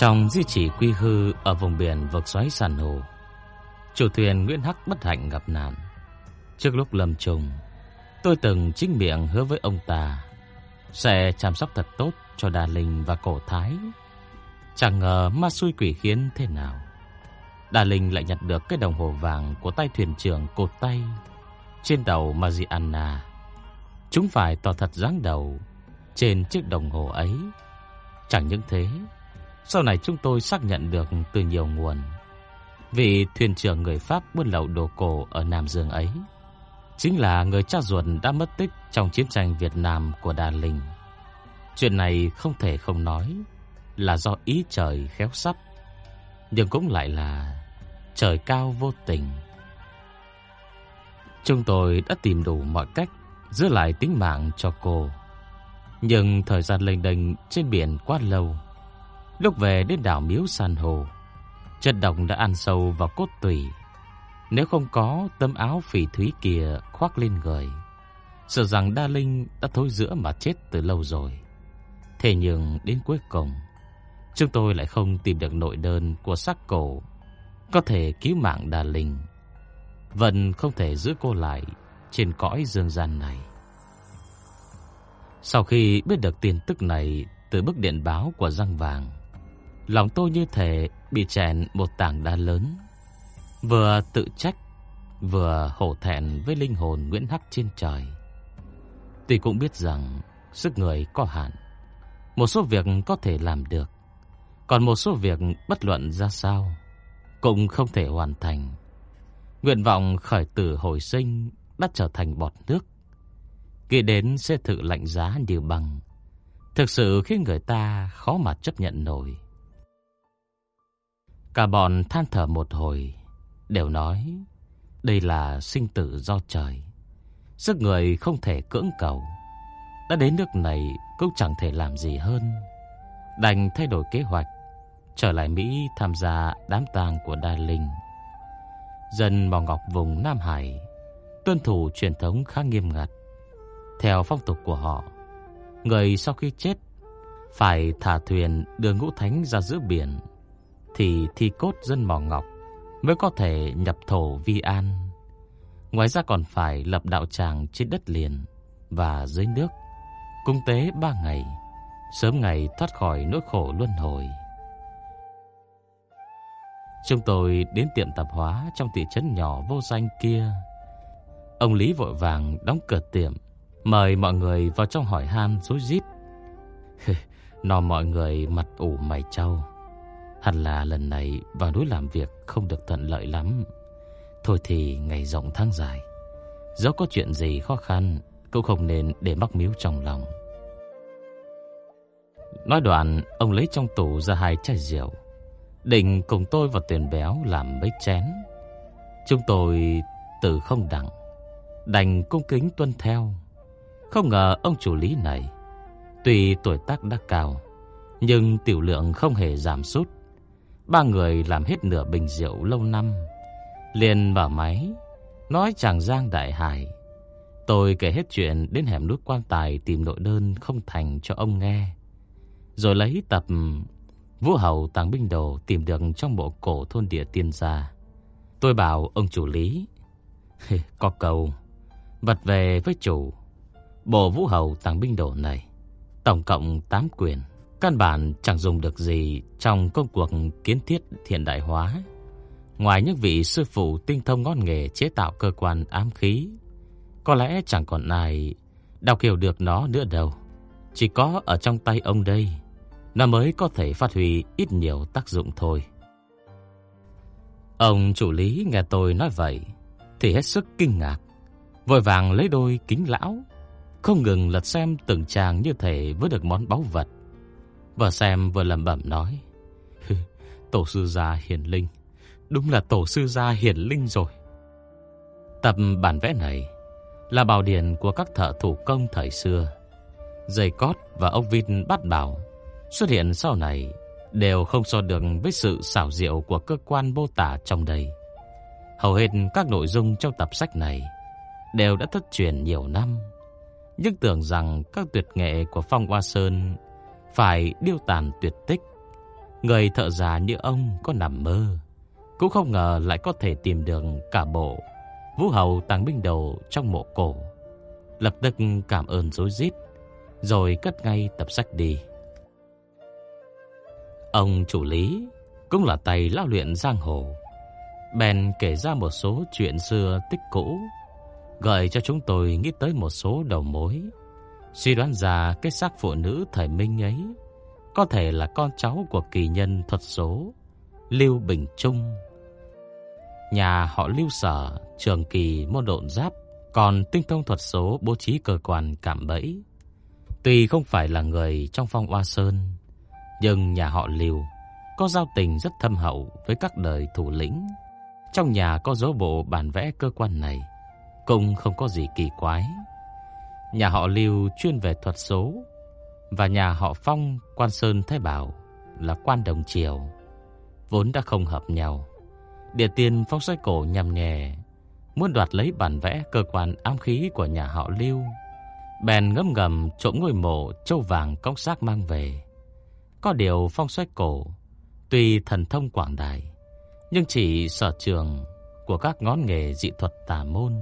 Trong di chỉ quy hư ở vùng biển vực xoáy sàn hồ Chủ thuyền Nguyễn Hắc bất hạnh gặp nạn. Trước lúc lâm trùng Tôi từng chính miệng hứa với ông ta Sẽ chăm sóc thật tốt cho Đà Linh và Cổ Thái. Chẳng ngờ ma xui quỷ khiến thế nào? Đà Linh lại nhặt được cái đồng hồ vàng của tay thuyền trưởng cột tay Trên đầu Mariana. Chúng phải tỏ thật dáng đầu trên chiếc đồng hồ ấy. Chẳng những thế, sau này chúng tôi xác nhận được từ nhiều nguồn. Vị thuyền trưởng người Pháp buôn lậu đồ cổ ở Nam Dương ấy chính là người cha ruột đã mất tích trong chiến tranh Việt Nam của Đà Linh. Chuyện này không thể không nói là do ý trời khéo sắp, nhưng cũng lại là trời cao vô tình. Chúng tôi đã tìm đủ mọi cách giữ lại tính mạng cho cô. Nhưng thời gian lênh đênh trên biển quá lâu. Lúc về đến đảo Miếu San Hồ, chất độc đã ăn sâu vào cốt tủy. Nếu không có tấm áo phỉ thúy kia khoác lên người, sợ rằng Đa Linh đã thối giữa mà chết từ lâu rồi. Thế nhưng đến cuối cùng, chúng tôi lại không tìm được nội đơn của xác cổ có thể cứu mạng Đa Linh. Vẫn không thể giữ cô lại trên cõi dương gian này. Sau khi biết được tin tức này từ bức điện báo của răng vàng, lòng tôi như thể bị chèn một tảng đá lớn, vừa tự trách, vừa hổ thẹn với linh hồn Nguyễn Hắc trên trời. Tuy cũng biết rằng sức người có hạn, một số việc có thể làm được, còn một số việc bất luận ra sao cũng không thể hoàn thành. Nguyện vọng khởi tử hồi sinh đã trở thành bọt nước. Nghĩ đến sẽ thử lạnh giá như bằng, thực sự khiến người ta khó mà chấp nhận nổi. Cả bọn than thở một hồi, đều nói đây là sinh tử do trời. Sức người không thể cưỡng cầu. Đã đến nước này cũng chẳng thể làm gì hơn. Đành thay đổi kế hoạch, trở lại Mỹ tham gia đám tang của Đa Linh. Dân Mò Ngọc vùng Nam Hải tuân thủ truyền thống khá nghiêm ngặt. Theo phong tục của họ, người sau khi chết phải thả thuyền đưa ngũ thánh ra giữa biển thì thi cốt dân mỏ ngọc mới có thể nhập thổ vi an. Ngoài ra còn phải lập đạo tràng trên đất liền và dưới nước, cung tế ba ngày, sớm ngày thoát khỏi nỗi khổ luân hồi. Chúng tôi đến tiệm tạp hóa trong thị trấn nhỏ vô danh kia Ông Lý vội vàng đóng cửa tiệm, mời mọi người vào trong hỏi han rối rít. Nó mọi người mặt ủ mày trâu. Hẳn là lần này vào núi làm việc không được thuận lợi lắm. Thôi thì ngày rộng tháng dài. Dẫu có chuyện gì khó khăn, cũng không nên để mắc miếu trong lòng. Nói đoạn, ông lấy trong tủ ra hai chai rượu. Định cùng tôi và tuyển béo làm mấy chén. Chúng tôi từ không đặng đành cung kính tuân theo. Không ngờ ông chủ lý này, tuy tuổi tác đã cao, nhưng tiểu lượng không hề giảm sút. Ba người làm hết nửa bình rượu lâu năm, liền mở máy, nói chàng giang đại hải. Tôi kể hết chuyện đến hẻm núi quan tài tìm nội đơn không thành cho ông nghe. Rồi lấy tập Vũ Hầu tàng binh đồ tìm được trong bộ cổ thôn địa tiên gia. Tôi bảo ông chủ lý, có cầu Vật về với chủ Bộ vũ hầu tàng binh đồ này Tổng cộng 8 quyền Căn bản chẳng dùng được gì Trong công cuộc kiến thiết hiện đại hóa. Ngoài những vị sư phụ tinh thông ngon nghề chế tạo cơ quan ám khí Có lẽ chẳng còn ai Đọc hiểu được nó nữa đâu. Chỉ có ở trong tay ông đây Nó mới có thể phát huy ít nhiều tác dụng thôi. Ông chủ lý nghe tôi nói vậy Thì hết sức kinh ngạc Vội vàng lấy đôi kính lão, không ngừng lật xem từng trang như thể với được món báu vật. Vừa xem vừa lẩm bẩm nói: "Tổ sư gia hiền linh, Đúng là tổ sư gia hiển linh rồi. Tập bản vẽ này Là bảo điển của các thợ thủ công thời xưa. Dây cót và ốc vít bát bảo Xuất hiện sau này Đều không so được với sự xảo diệu Của cơ quan mô tả trong đây. Hầu hết các nội dung trong tập sách này Đều đã thất truyền nhiều năm. Nhưng tưởng rằng các tuyệt nghệ của Phong Hoa Sơn phải điêu tàn tuyệt tích. Người thợ già như ông có nằm mơ, Cũng không ngờ lại có thể tìm được cả bộ Vũ hầu tàng binh đầu trong mộ cổ. Lập tức cảm ơn rối rít, Rồi cất ngay tập sách đi. Ông chủ lý Cũng là tay lao luyện giang hồ, Bèn kể ra một số chuyện xưa tích cũ, Gợi cho chúng tôi nghĩ tới một số đầu mối. Suy đoán ra cái xác phụ nữ thời minh ấy có thể là con cháu của kỳ nhân thuật số Lưu Bình Trung. Nhà họ Lưu Sở trường kỳ môn độn giáp, còn tinh thông thuật số bố trí cơ quan cảm bẫy. Tuy không phải là người trong phong Hoa Sơn, nhưng nhà họ Lưu có giao tình rất thâm hậu với các đời thủ lĩnh. Trong nhà có dấu bộ bản vẽ cơ quan này, cũng không có gì kỳ quái. Nhà họ Lưu chuyên về thuật số, và nhà họ Phong, quan Sơn Thái Bảo là quan đồng triều, vốn đã không hợp nhau. Địa tiên Phong xoay cổ nhằm nhè muốn đoạt lấy bản vẽ cơ quan ám khí của nhà họ Lưu. Bèn ngấm ngầm trộm ngôi mộ châu vàng cống xác mang về. Có điều Phong xoay cổ, tuy thần thông quảng đại, nhưng chỉ sở trường của các ngón nghề dị thuật tà môn.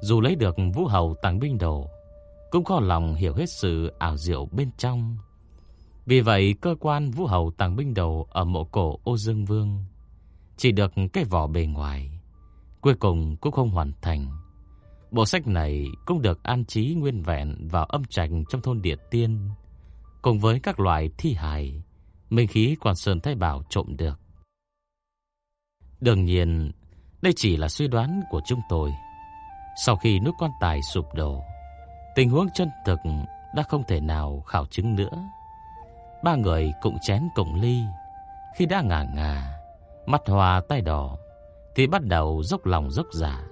Dù lấy được vũ hầu tàng binh đồ, cũng khó lòng hiểu hết sự ảo diệu bên trong. Vì vậy, cơ quan vũ hầu tàng binh đầu ở mộ cổ ô dương vương chỉ được cái vỏ bề ngoài, cuối cùng cũng không hoàn thành. Bộ sách này cũng được an trí nguyên vẹn vào âm trạch trong thôn Địa Tiên, cùng với các loại thi hài, minh khí quan sơn thái bảo trộm được. Đương nhiên, đây chỉ là suy đoán của chúng tôi. Sau khi nút quan tài sụp đổ, Tình huống chân thực đã không thể nào khảo chứng nữa. Ba người cùng chén cùng ly, khi đã ngả ngà, mắt hoa tay đỏ, thì bắt đầu dốc lòng dốc giả, dạ,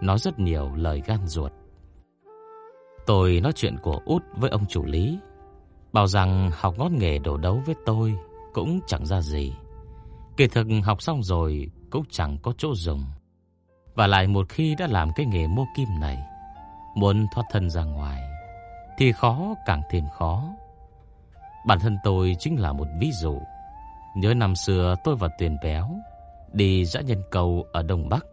nói rất nhiều lời gan ruột. Tôi nói chuyện của út với ông chủ lý, bảo rằng học ngón nghề đổ đấu với tôi cũng chẳng ra gì. Kỳ thực học xong rồi cũng chẳng có chỗ dùng. Và lại một khi đã làm cái nghề mua kim này, Muốn thoát thân ra ngoài, Thì khó càng thêm khó. Bản thân tôi chính là một ví dụ. Nhớ năm xưa tôi và Tuyền Béo Đi dã nhân cầu ở Đông Bắc,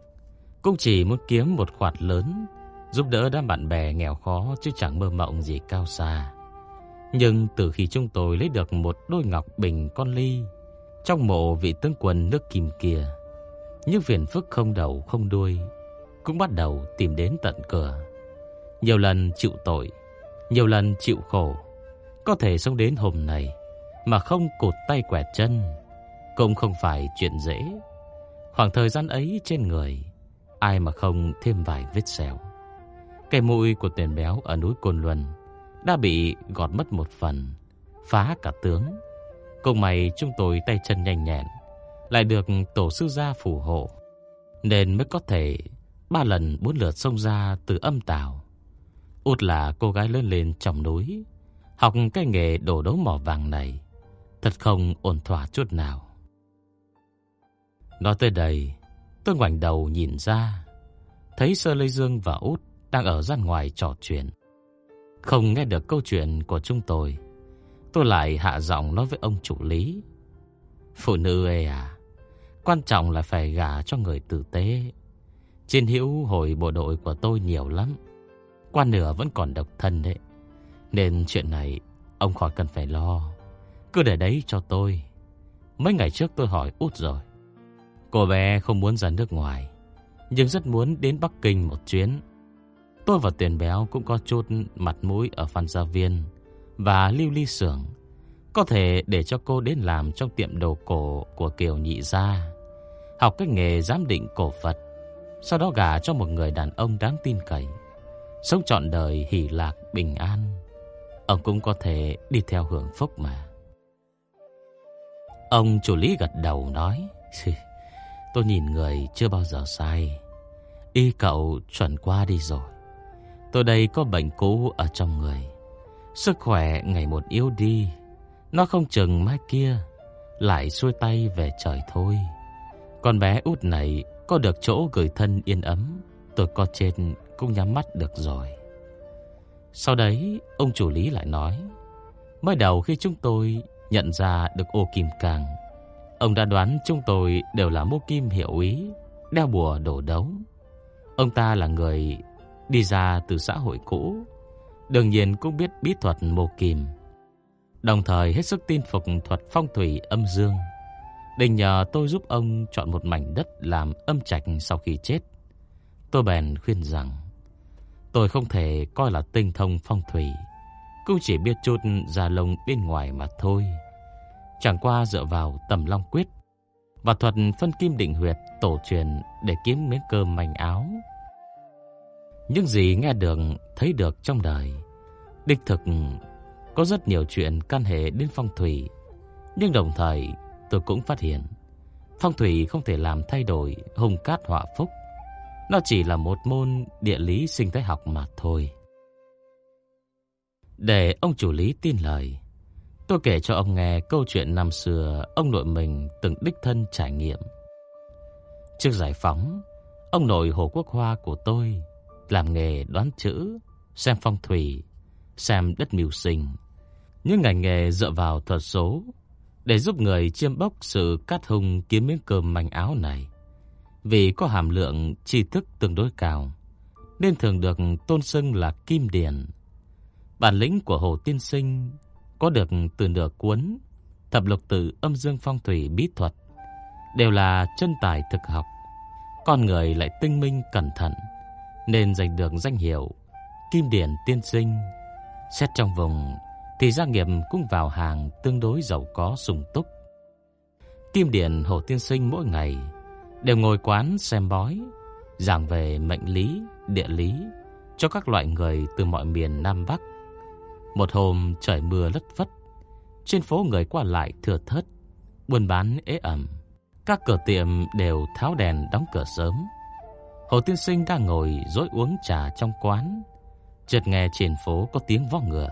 Cũng chỉ muốn kiếm một khoản lớn Giúp đỡ đám bạn bè nghèo khó Chứ chẳng mơ mộng gì cao xa. Nhưng từ khi chúng tôi lấy được một đôi ngọc bình con ly Trong mộ vị tướng quân nước kim kia, Những phiền phức không đầu không đuôi Cũng bắt đầu tìm đến tận cửa nhiều lần chịu tội, nhiều lần chịu khổ, có thể sống đến hôm nay mà không cột tay quẻ chân, cũng không phải chuyện dễ. Khoảng thời gian ấy trên người, ai mà không thêm vài vết sẹo. Cái mũi của tiền béo ở núi Côn Luân đã bị gọt mất một phần, phá cả tướng. Cùng mày chúng tôi tay chân nhanh nhẹn, lại được tổ sư gia phù hộ, nên mới có thể ba lần bốn lượt xông ra từ âm tào Út là cô gái lớn lên trong núi, học cái nghề đổ đấu mỏ vàng này, thật không ổn thỏa chút nào. Nói tới đây, tôi ngoảnh đầu nhìn ra, thấy Sơ Lê Dương và Út đang ở gian ngoài trò chuyện. Không nghe được câu chuyện của chúng tôi, tôi lại hạ giọng nói với ông chủ lý. Phụ nữ ê à, quan trọng là phải gả cho người tử tế. Trên hữu hồi bộ đội của tôi nhiều lắm. Quan nửa vẫn còn độc thân đấy. Nên chuyện này Ông khỏi cần phải lo. Cứ để đấy cho tôi. Mấy ngày trước tôi hỏi út rồi. Cô bé không muốn ra nước ngoài Nhưng rất muốn đến Bắc Kinh một chuyến. Tôi và Tiền Béo cũng có chút mặt mũi ở Phan Gia Viên Và Lưu Ly Sưởng. Có thể để cho cô đến làm trong tiệm đồ cổ của Kiều Nhị Gia. Học cái nghề giám định cổ vật, Sau đó gả cho một người đàn ông đáng tin cậy. Sống trọn đời hỷ lạc bình an Ông cũng có thể đi theo hưởng phúc mà Ông chủ lý gật đầu nói Tôi nhìn người chưa bao giờ sai. Y cậu chuẩn qua đi rồi. Tôi đây có bệnh cũ ở trong người. Sức khỏe ngày một yếu đi. Nó không chừng mai kia lại xuôi tay về trời thôi. Con bé út này có được chỗ gửi thân yên ấm, tôi có trên cũng nhắm mắt được rồi. Sau đấy, ông chủ lý lại nói, mới đầu khi chúng tôi nhận ra được ô kim càng, ông đã đoán chúng tôi đều là mô kim hiệu ý, đeo bùa đổ đấu. Ông ta là người đi ra từ xã hội cũ, đương nhiên cũng biết bí thuật mô kim, đồng thời hết sức tin phục thuật phong thủy âm dương. Đình nhờ tôi giúp ông chọn một mảnh đất làm âm trạch sau khi chết. Tôi bèn khuyên rằng tôi không thể coi là tinh thông phong thủy, cũng chỉ biết chút da lông bên ngoài mà thôi. Chẳng qua dựa vào tầm long quyết và thuật phân kim định huyệt tổ truyền để kiếm miếng cơm manh áo. Những gì nghe được, thấy được trong đời, đích thực có rất nhiều chuyện can hệ đến phong thủy, nhưng đồng thời tôi cũng phát hiện phong thủy không thể làm thay đổi hung cát họa phúc. Nó chỉ là một môn địa lý sinh thái học mà thôi. Để ông chủ lý tin lời, tôi kể cho ông nghe câu chuyện năm xưa ông nội mình từng đích thân trải nghiệm. Trước giải phóng, ông nội Hồ Quốc Hoa của tôi làm nghề đoán chữ, xem phong thủy, xem đất mưu sinh. Những ngành nghề dựa vào thuật số để giúp người chiêm bốc sự cát hung kiếm miếng cơm manh áo này. Vì có hàm lượng tri thức tương đối cao, nên thường được tôn xưng là kim điển. Bản lĩnh của Hồ Tiên Sinh có được từ nửa cuốn Thập lục tự âm dương phong thủy bí thuật đều là chân tài thực học. Con người lại tinh minh cẩn thận nên giành được danh hiệu Kim Điển Tiên Sinh. Xét trong vùng thì gia nghiệp cũng vào hàng tương đối giàu có sung túc. Kim Điển Hồ Tiên Sinh mỗi ngày đều ngồi quán xem bói, giảng về mệnh lý, địa lý cho các loại người từ mọi miền Nam Bắc. Một hôm trời mưa lất phất, trên phố người qua lại thừa thớt, buôn bán ế ẩm. Các cửa tiệm đều tháo đèn đóng cửa sớm. Hồ Tiên Sinh đang ngồi dối uống trà trong quán, chợt nghe trên phố có tiếng vó ngựa.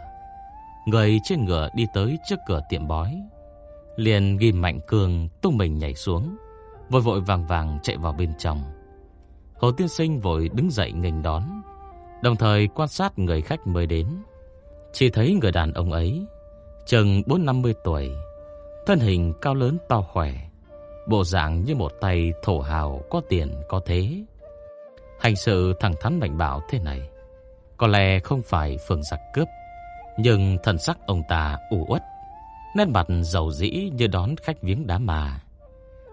Người trên ngựa đi tới trước cửa tiệm bói, liền ghim mạnh cường tung mình nhảy xuống, vội vội vàng vàng chạy vào bên trong. Hồ Tiên Sinh vội đứng dậy nghênh đón, đồng thời quan sát người khách mới đến. Chỉ thấy người đàn ông ấy chừng 4-50 tuổi, thân hình cao lớn to khỏe, bộ dạng như một tay thổ hào có tiền có thế. Hành sự thẳng thắn mạnh bạo thế này, có lẽ không phải phường giặc cướp, nhưng thần sắc ông ta u uất, nét mặt giàu dĩ như đón khách viếng đám mà.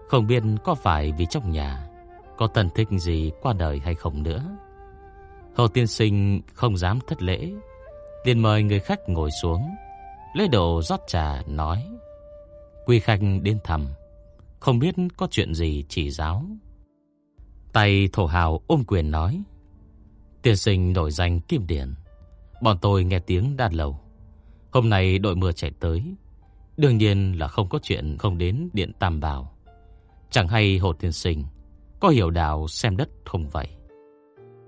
Không biết có phải vì trong nhà có thần thích gì qua đời hay không nữa. Hồ tiên sinh không dám thất lễ, liền mời người khách ngồi xuống, lấy đồ rót trà nói: "Quý khách đến thăm, không biết có chuyện gì chỉ giáo?" Tay thổ hào ôm quyền nói: "Tiên sinh nổi danh kim điển, bọn tôi nghe tiếng đã lâu. Hôm nay đội mưa chạy tới, đương nhiên là không có chuyện không đến điện Tam Bảo. Chẳng hay Hồ Tiên Sinh có hiểu đạo xem đất không vậy.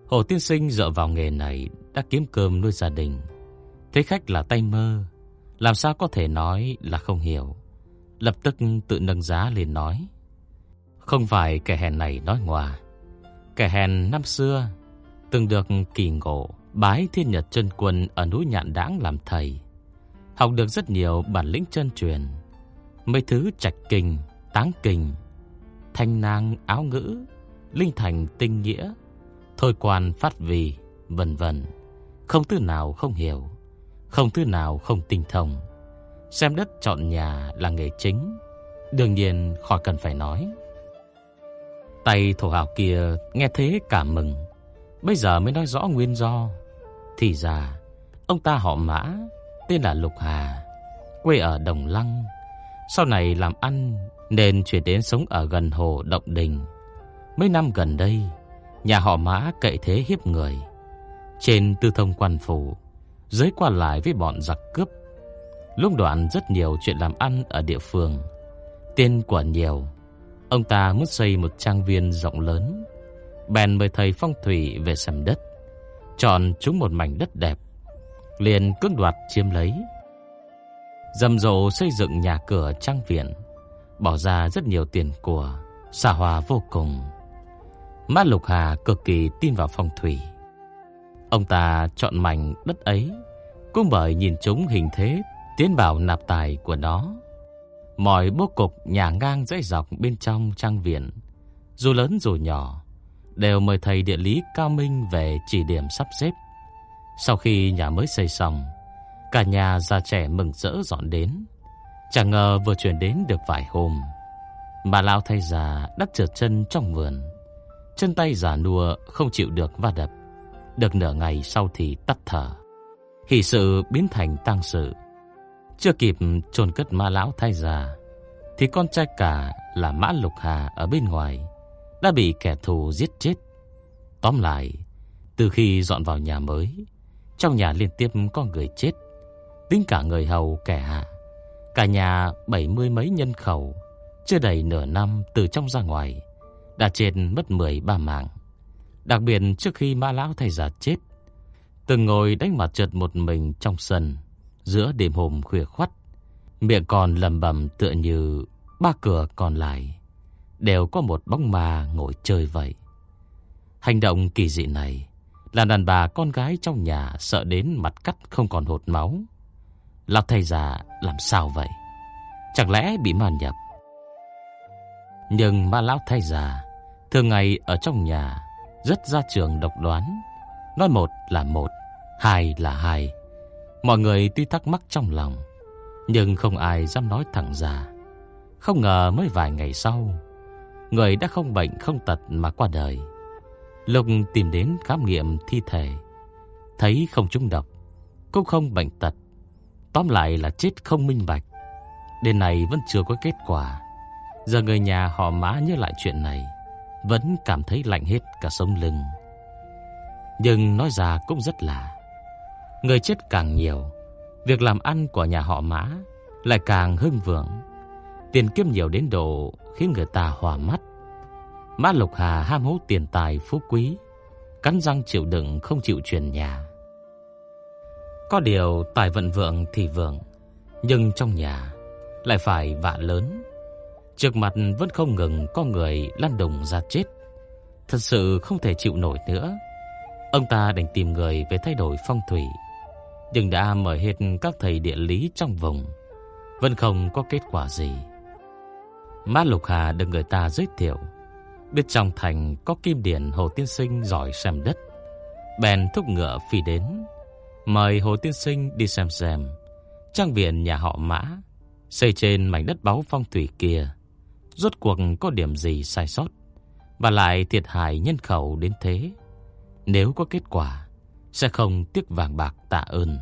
Hồ Tiên Sinh dựa vào nghề này đã kiếm cơm nuôi gia đình. Thấy khách là tay mơ, làm sao có thể nói là không hiểu. Lập tức tự nâng giá lên nói. Không phải kẻ hèn này nói ngoà. Kẻ hèn năm xưa từng được kỳ ngộ bái thiên nhật chân quân ở núi Nhạn Đãng làm thầy. Học được rất nhiều bản lĩnh chân truyền. Mấy thứ trạch kinh, táng kinh, thanh nang áo ngữ, linh thành tinh nghĩa, thôi quan phát vì, vân vân. Không thứ nào không hiểu, không thứ nào không tinh thông. Xem đất chọn nhà là nghề chính, đương nhiên khỏi cần phải nói. Tay thổ hào kia nghe thế cả mừng, bây giờ mới nói rõ nguyên do. Thì ra, ông ta họ Mã, tên là Lục Hà, quê ở Đồng Lăng. Sau này làm ăn nên chuyển đến sống ở gần hồ Động Đình. Mấy năm gần đây, nhà họ Mã cậy thế hiếp người. Trên tư thông quan phủ, dưới qua lại với bọn giặc cướp. Lúc đoạn rất nhiều chuyện làm ăn ở địa phương. Tiền của nhiều, Ông ta muốn xây một trang viên rộng lớn Bèn mời thầy phong thủy về xem đất Chọn chúng một mảnh đất đẹp Liền cưỡng đoạt chiếm lấy Dầm rộ xây dựng nhà cửa trang viện, Bỏ ra rất nhiều tiền của Xà hòa vô cùng. Mã Lục Hà cực kỳ tin vào phong thủy. Ông ta chọn mảnh đất ấy, Cũng bởi nhìn chúng hình thế Tiến bảo nạp tài của nó. Mọi bố cục nhà ngang dãy dọc bên trong trang viện, Dù lớn dù nhỏ, Đều mời thầy địa lý cao minh về chỉ điểm sắp xếp. Sau khi nhà mới xây xong Cả nhà già trẻ mừng rỡ dọn đến. Chẳng ngờ vừa chuyển đến được vài hôm, Bà lão thay già đắt trượt chân trong vườn. Chân tay già nua không chịu được va đập. Được nửa ngày sau thì tắt thở. Hỷ sự biến thành tang sự. Chưa kịp chôn cất ma lão thay già, Thì con trai cả là Mã Lục Hà ở bên ngoài Đã bị kẻ thù giết chết. Tóm lại, Từ khi dọn vào nhà mới, Trong nhà liên tiếp có người chết. Tính cả người hầu kẻ hạ Cả nhà bảy mươi mấy nhân khẩu Chưa đầy nửa năm từ trong ra ngoài Đã chết mất mười ba mạng Đặc biệt trước khi ma lão thầy già chết Từng ngồi đánh mặt trượt một mình trong sân giữa đêm hôm khuya khoắt, miệng còn lầm bầm tựa như ba cửa còn lại đều có một bóng ma ngồi chơi vậy. Hành động kỳ dị này làm đàn bà con gái trong nhà sợ đến mặt cắt không còn hột máu. Lão thầy già làm sao vậy? Chẳng lẽ bị ma nhập? Nhưng ma lão thầy già thường ngày ở trong nhà rất ra trường độc đoán. Nói một là một, hai là hai. Mọi người tuy thắc mắc trong lòng, nhưng không ai dám nói thẳng ra. Không ngờ mới vài ngày sau, người đã không bệnh không tật mà qua đời. Lục tìm đến khám nghiệm thi thể, thấy không trúng độc, cũng không bệnh tật. Tóm lại là chết không minh bạch. Đến này vẫn chưa có kết quả. Giờ người nhà họ mã nhớ lại chuyện này, vẫn cảm thấy lạnh hết cả sống lưng. Nhưng nói ra cũng rất lạ. Người chết càng nhiều Việc làm ăn của nhà họ Mã Lại càng hưng vượng Tiền kiếm nhiều đến độ Khiến người ta hòa mắt Mã Lục Hà ham hố tiền tài phú quý Cắn răng chịu đựng không chịu chuyển nhà có điều tài vận vượng thì vượng, Nhưng trong nhà Lại phải vạ lớn. Trước mặt vẫn không ngừng có người lăn đồng ra chết. Thật sự không thể chịu nổi nữa. Ông ta đành tìm người về thay đổi phong thủy, nhưng đã mời hết các thầy địa lý trong vùng, Vẫn không có kết quả gì. Mã Lục Hà được người ta giới thiệu, Biết trong thành có kim điển Hồ Tiên Sinh giỏi xem đất, Bèn thúc ngựa phi đến. Mời Hồ Tiên Sinh đi xem xem Trang viện nhà họ Mã Xây trên mảnh đất báu phong thủy kia Rốt cuộc có điểm gì sai sót Và lại thiệt hại nhân khẩu đến thế Nếu có kết quả sẽ không tiếc vàng bạc tạ ơn.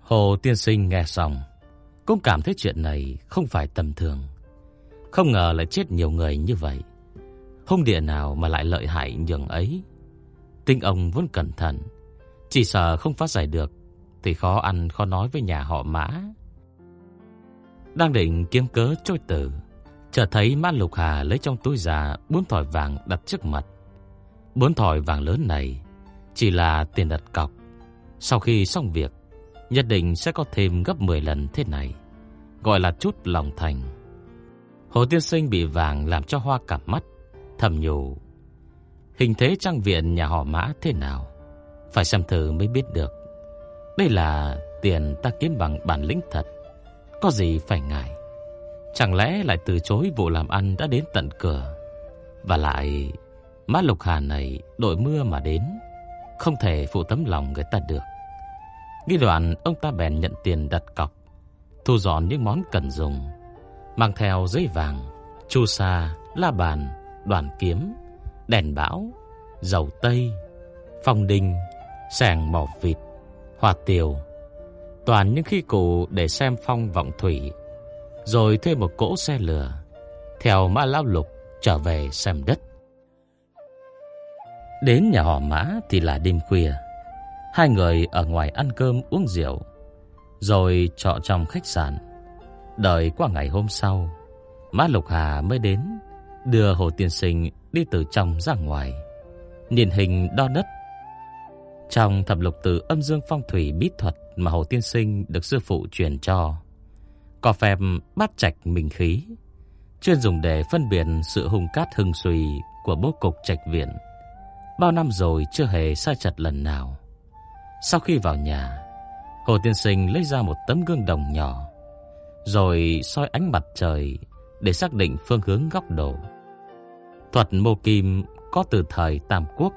Hồ Tiên Sinh nghe xong, cũng cảm thấy chuyện này không phải tầm thường. Không ngờ lại chết nhiều người như vậy. Hung địa nào mà lại lợi hại nhường ấy. Tinh ông vốn cẩn thận, chỉ sợ không phát giải được thì khó ăn khó nói với nhà họ Mã. Đang định kiếm cớ trôi tử, chợt thấy Mã Lục Hà lấy trong túi già bốn thỏi vàng đặt trước mặt. Bốn thỏi vàng lớn này chỉ là tiền đặt cọc. Sau khi xong việc, nhất định sẽ có thêm gấp 10 lần thế này. Gọi là chút lòng thành. Hồ Tiên Sinh bị vàng làm cho hoa cả mắt, thầm nhủ. Hình thế trang viện nhà họ mã thế nào? Phải xem thử mới biết được. Đây là tiền ta kiếm bằng bản lĩnh thật. Có gì phải ngại. Chẳng lẽ lại từ chối vụ làm ăn đã đến tận cửa. Và lại, má Lục Hà này đội mưa mà đến. Không thể phụ tấm lòng người ta được Nghi đoạn ông ta bèn nhận tiền đặt cọc Thu dọn những món cần dùng Mang theo giấy vàng Chu sa, la bàn, đoàn kiếm Đèn bão Dầu tây Phong đinh Sàng mỏ vịt Hoa tiêu, Toàn những khi cụ để xem phong vọng thủy Rồi thuê một cỗ xe lửa Theo mã lao lục trở về xem đất Đến nhà họ Mã thì là đêm khuya. Hai người ở ngoài ăn cơm uống rượu, rồi trọ trong khách sạn. Đợi qua ngày hôm sau, Mã Lục Hà mới đến đưa Hồ Tiên Sinh đi từ trong ra ngoài, nhìn hình đo đất. Trong thập lục tử âm dương phong thủy bí thuật mà Hồ Tiên Sinh được sư phụ truyền cho, có phép bắt trạch minh khí, chuyên dùng để phân biệt sự hung cát hưng suy của bố cục trạch viện. Bao năm rồi chưa hề sai chật lần nào. Sau khi vào nhà, Hồ Tiên Sinh lấy ra một tấm gương đồng nhỏ, rồi soi ánh mặt trời để xác định phương hướng góc độ. Thuật mô kim có từ thời Tam Quốc,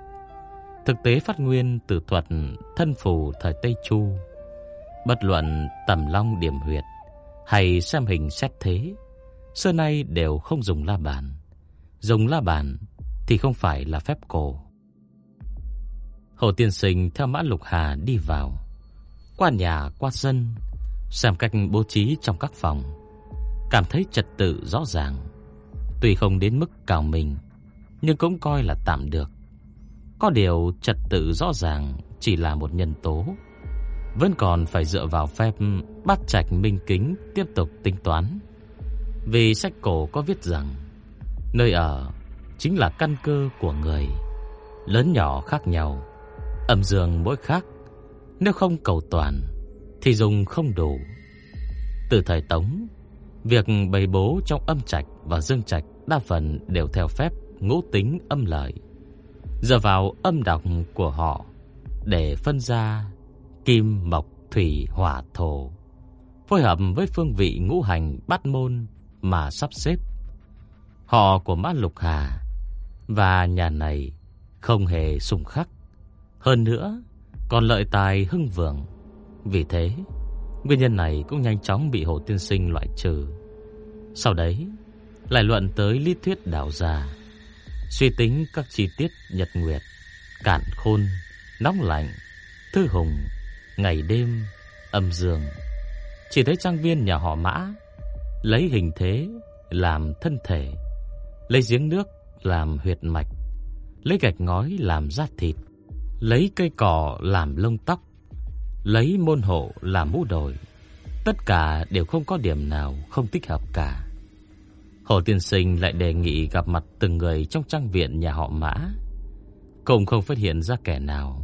thực tế phát nguyên từ thuật thân phù thời Tây Chu. Bất luận tầm long điểm huyệt hay xem hình xét thế, xưa nay đều không dùng la bàn. Dùng la bàn thì không phải là phép cổ. Hồ Tiên Sinh theo Mã Lục Hà đi vào, qua nhà qua sân, xem cách bố trí trong các phòng, cảm thấy trật tự rõ ràng. Tuy không đến mức cao mình, nhưng cũng coi là tạm được. Có điều trật tự rõ ràng chỉ là một nhân tố, vẫn còn phải dựa vào phép bắt trạch minh kính tiếp tục tính toán. Vì sách cổ có viết rằng nơi ở chính là căn cơ của người, lớn nhỏ khác nhau, âm dương mỗi khác, nếu không cầu toàn thì dùng không đủ. Từ thời Tống, việc bày bố trong âm trạch và dương trạch đa phần đều theo phép ngũ tính âm lợi, dựa vào âm đọc của họ để phân ra kim, mộc, thủy, hỏa, thổ, phối hợp với phương vị ngũ hành bát môn mà sắp xếp. Họ của Mã Lục Hà và nhà này không hề xung khắc, hơn nữa còn lợi tài hưng vượng. Vì thế, nguyên nhân này cũng nhanh chóng bị Hồ Tiên Sinh loại trừ. Sau đấy, lại luận tới lý thuyết đạo gia, suy tính các chi tiết nhật nguyệt, cản khôn, nóng lạnh, thư hùng, ngày đêm, âm dương. Chỉ thấy trang viên nhà họ Mã lấy hình thế làm thân thể, lấy giếng nước làm huyệt mạch, lấy gạch ngói làm da thịt, lấy cây cỏ làm lông tóc, lấy môn hộ làm mũ đồi. Tất cả đều không có điểm nào không thích hợp cả. Hồ Tiên Sinh lại đề nghị gặp mặt từng người trong trang viện nhà họ Mã, cũng không phát hiện ra kẻ nào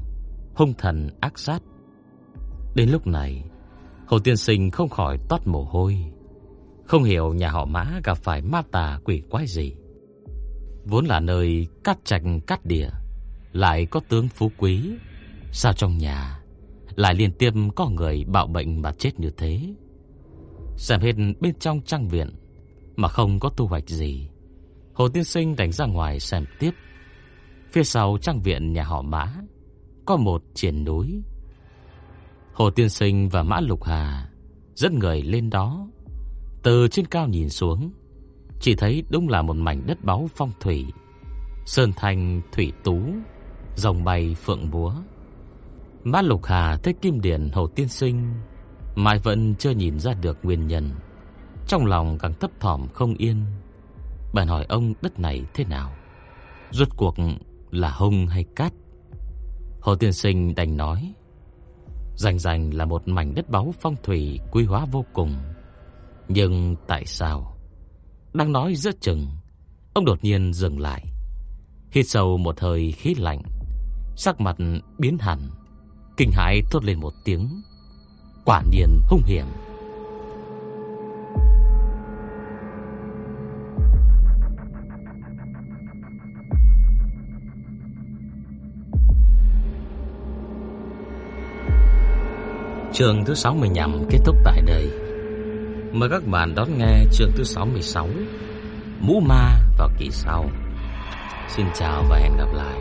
hung thần ác sát. Đến lúc này, Hồ Tiên Sinh không khỏi toát mồ hôi, không hiểu nhà họ Mã gặp phải ma tà quỷ quái gì. Vốn là nơi cát trạch cát địa, lại có tướng phú quý, sao trong nhà lại liên tiếp có người bạo bệnh mà chết như thế? Xem hết bên trong trang viện mà không có thu hoạch gì. Hồ Tiên Sinh đánh ra ngoài xem tiếp. Phía sau trang viện nhà họ Mã có một triển núi. Hồ Tiên Sinh và Mã Lục Hà dẫn người lên đó. Từ trên cao nhìn xuống, chỉ thấy đúng là một mảnh đất báu phong thủy. Sơn thanh thủy tú, rồng bay phượng múa. Mã Lục Hà thấy kim điển Hồ Tiên Sinh, mãi vẫn chưa nhìn ra được nguyên nhân. Trong lòng càng thấp thỏm không yên. Bạn hỏi ông đất này thế nào? Rốt cuộc là hung hay cát? Hồ Tiên Sinh đành nói, Rành rành là một mảnh đất báu phong thủy quý hóa vô cùng. Nhưng tại sao? Đang nói giữa chừng, Ông đột nhiên dừng lại. Hít sâu một hơi khí lạnh, Sắc mặt biến hẳn, Kinh hãi thốt lên một tiếng. Quả nhiên hung hiểm. Chương thứ 65 kết thúc tại đây. Mời các bạn đón nghe chương thứ 66 Mũ ma vào kỳ sau. Xin chào và hẹn gặp lại.